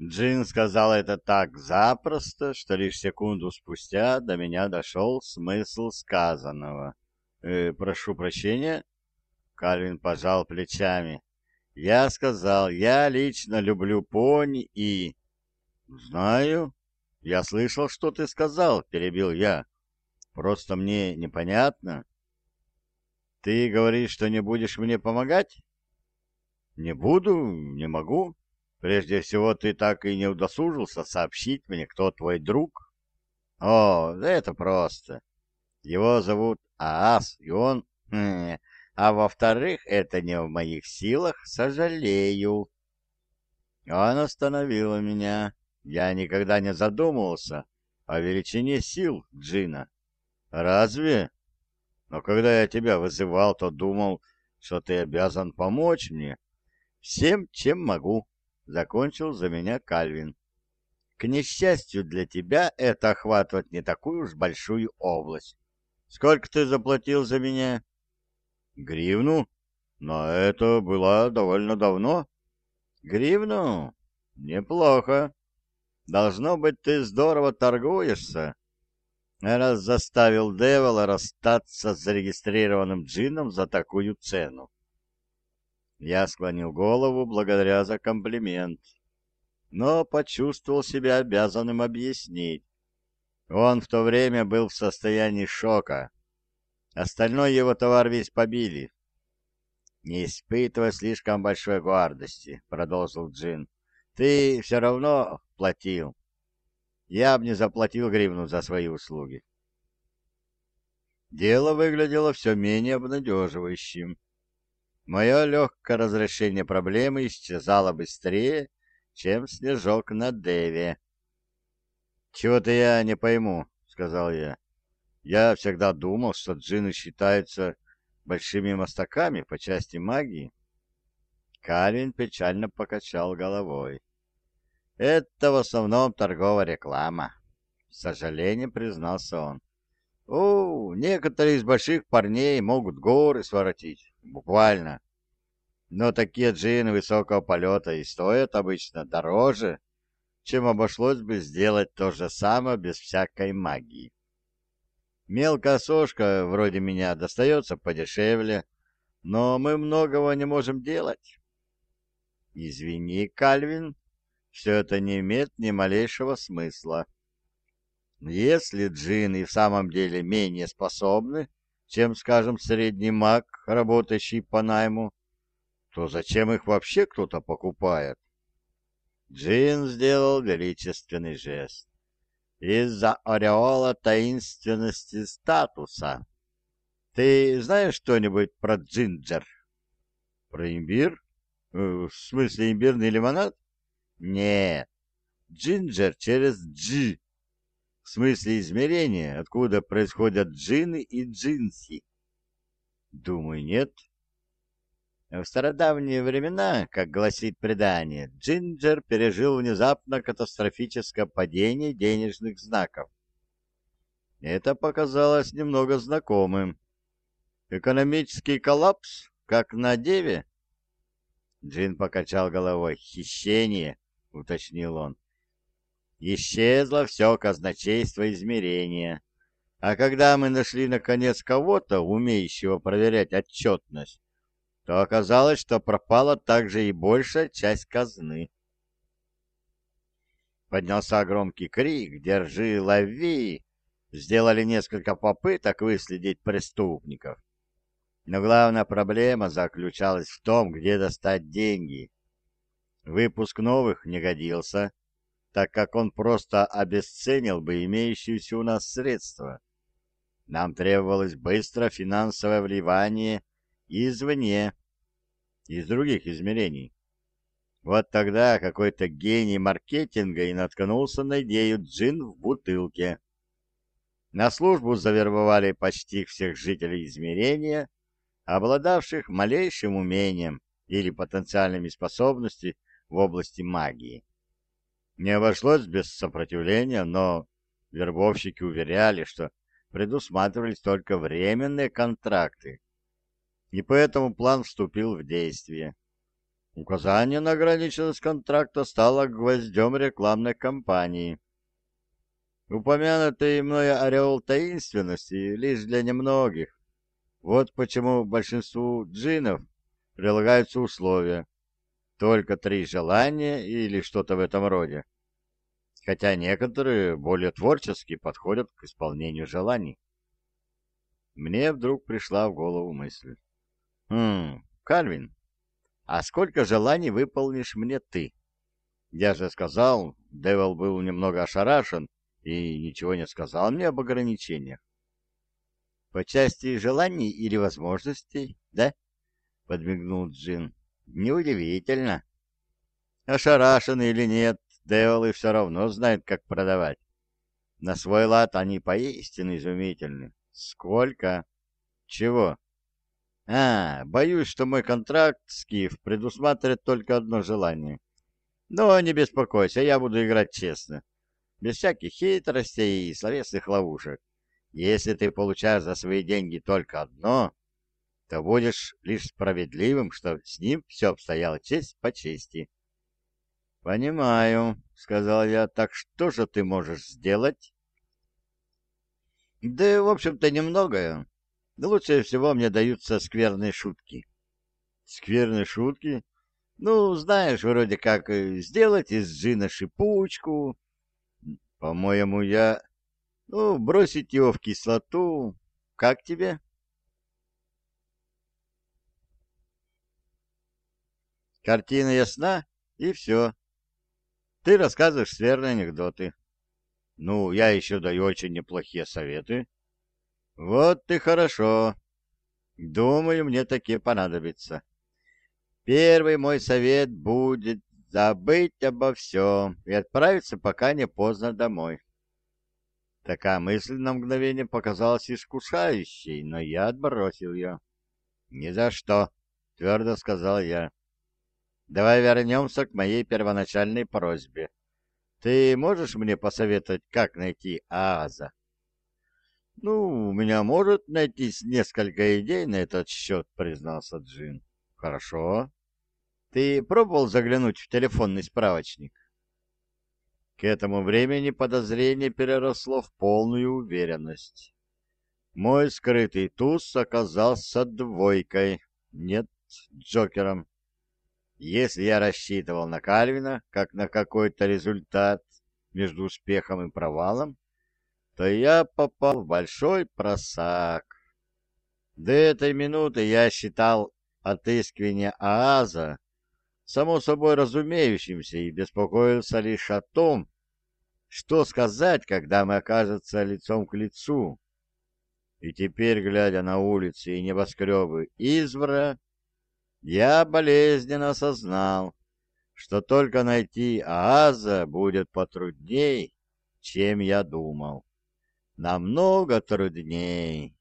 Джин сказал это так запросто, что лишь секунду спустя до меня дошел смысл сказанного. «Э, «Прошу прощения?» Кальвин пожал плечами. «Я сказал, я лично люблю пони и...» «Знаю. Я слышал, что ты сказал», — перебил я. «Просто мне непонятно». «Ты говоришь, что не будешь мне помогать?» «Не буду, не могу. Прежде всего, ты так и не удосужился сообщить мне, кто твой друг. О, да это просто. Его зовут Аас, и он... Хм, а во-вторых, это не в моих силах, сожалею. Он остановил меня. Я никогда не задумывался о величине сил Джина. Разве? Но когда я тебя вызывал, то думал, что ты обязан помочь мне. Всем, чем могу. Закончил за меня Кальвин. К несчастью для тебя, это охватывает не такую уж большую область. Сколько ты заплатил за меня? Гривну? Но это было довольно давно. Гривну? Неплохо. Должно быть, ты здорово торгуешься. Раз заставил Девола расстаться с зарегистрированным джином за такую цену. Я склонил голову благодаря за комплимент, но почувствовал себя обязанным объяснить. Он в то время был в состоянии шока. Остальной его товар весь побили. «Не испытывай слишком большой гордости», — продолжил Джин. «Ты все равно платил. Я бы не заплатил гривну за свои услуги». Дело выглядело все менее обнадеживающим мое легкое разрешение проблемы исчезало быстрее, чем снежок на Дэве. «Чего-то я не пойму», — сказал я. «Я всегда думал, что джины считаются большими мастаками по части магии». Калвин печально покачал головой. «Это в основном торговая реклама», — с сожалением признался он. «О, некоторые из больших парней могут горы своротить, буквально. Но такие джины высокого полета и стоят обычно дороже, чем обошлось бы сделать то же самое без всякой магии. Мелкая сошка вроде меня достается подешевле, но мы многого не можем делать. Извини, Кальвин, все это не имеет ни малейшего смысла. Если джины в самом деле менее способны, чем, скажем, средний маг, работающий по найму, то зачем их вообще кто-то покупает? Джин сделал величественный жест. Из-за ореола таинственности статуса. Ты знаешь что-нибудь про джинджер? Про имбирь? Э, в смысле имбирный лимонад? Нет. Джинджер через джи в смысле измерения, откуда происходят джины и джинси? Думаю, нет. В стародавние времена, как гласит предание, Джинджер пережил внезапно катастрофическое падение денежных знаков. Это показалось немного знакомым. Экономический коллапс, как на Деве? Джин покачал головой. «Хищение», — уточнил он. Исчезло все казначейство измерения. А когда мы нашли, наконец, кого-то, умеющего проверять отчетность, то оказалось, что пропала также и большая часть казны. Поднялся громкий крик «Держи, лови!» Сделали несколько попыток выследить преступников. Но главная проблема заключалась в том, где достать деньги. Выпуск новых не годился, так как он просто обесценил бы имеющиеся у нас средства. Нам требовалось быстро финансовое вливание извне, из других измерений. Вот тогда какой-то гений маркетинга и наткнулся на идею джин в бутылке. На службу завербовали почти всех жителей измерения, обладавших малейшим умением или потенциальными способностями в области магии. Не обошлось без сопротивления, но вербовщики уверяли, что предусматривались только временные контракты, и поэтому план вступил в действие. Указание на ограниченность контракта стало гвоздем рекламной кампании. Упомянутый мной ореол таинственности лишь для немногих. Вот почему большинству джинов прилагаются условия. Только три желания или что-то в этом роде. Хотя некоторые более творчески подходят к исполнению желаний. Мне вдруг пришла в голову мысль. «Хм, Кальвин, а сколько желаний выполнишь мне ты? Я же сказал, Девил был немного ошарашен и ничего не сказал мне об ограничениях. По части желаний или возможностей, да? Подмигнул Джин. Неудивительно. Ошарашен или нет, Девилы все равно знают, как продавать. На свой лад они поистине изумительны. Сколько? Чего? А, боюсь, что мой контракт с Киев предусматривает только одно желание. Но не беспокойся, я буду играть честно. Без всяких хитростей и словесных ловушек. Если ты получаешь за свои деньги только одно, то будешь лишь справедливым, что с ним все обстояло честь по чести. «Понимаю», — сказал я, — «так что же ты можешь сделать?» «Да, в общем-то, немногое. Лучше всего мне даются скверные шутки. Скверные шутки? Ну, знаешь, вроде как э, сделать из джина шипучку. По-моему, я... Ну, бросить его в кислоту. Как тебе? Картина ясна, и все. Ты рассказываешь скверные анекдоты. Ну, я еще даю очень неплохие советы. Вот и хорошо. Думаю, мне такие понадобятся. Первый мой совет будет забыть обо всем и отправиться, пока не поздно, домой. Такая мысль на мгновение показалась искушающей, но я отбросил ее. «Ни за что», — твердо сказал я. «Давай вернемся к моей первоначальной просьбе. Ты можешь мне посоветовать, как найти Ааза?» «Ну, у меня может найтись несколько идей на этот счет», — признался Джин. «Хорошо. Ты пробовал заглянуть в телефонный справочник?» К этому времени подозрение переросло в полную уверенность. Мой скрытый туз оказался двойкой, нет, Джокером. Если я рассчитывал на Кальвина, как на какой-то результат между успехом и провалом, то я попал в большой просак. До этой минуты я считал отыскивание Ааза само собой разумеющимся и беспокоился лишь о том, что сказать, когда мы окажемся лицом к лицу. И теперь, глядя на улицы и небоскребы Извра, я болезненно осознал, что только найти Ааза будет потрудней, чем я думал намного трудней.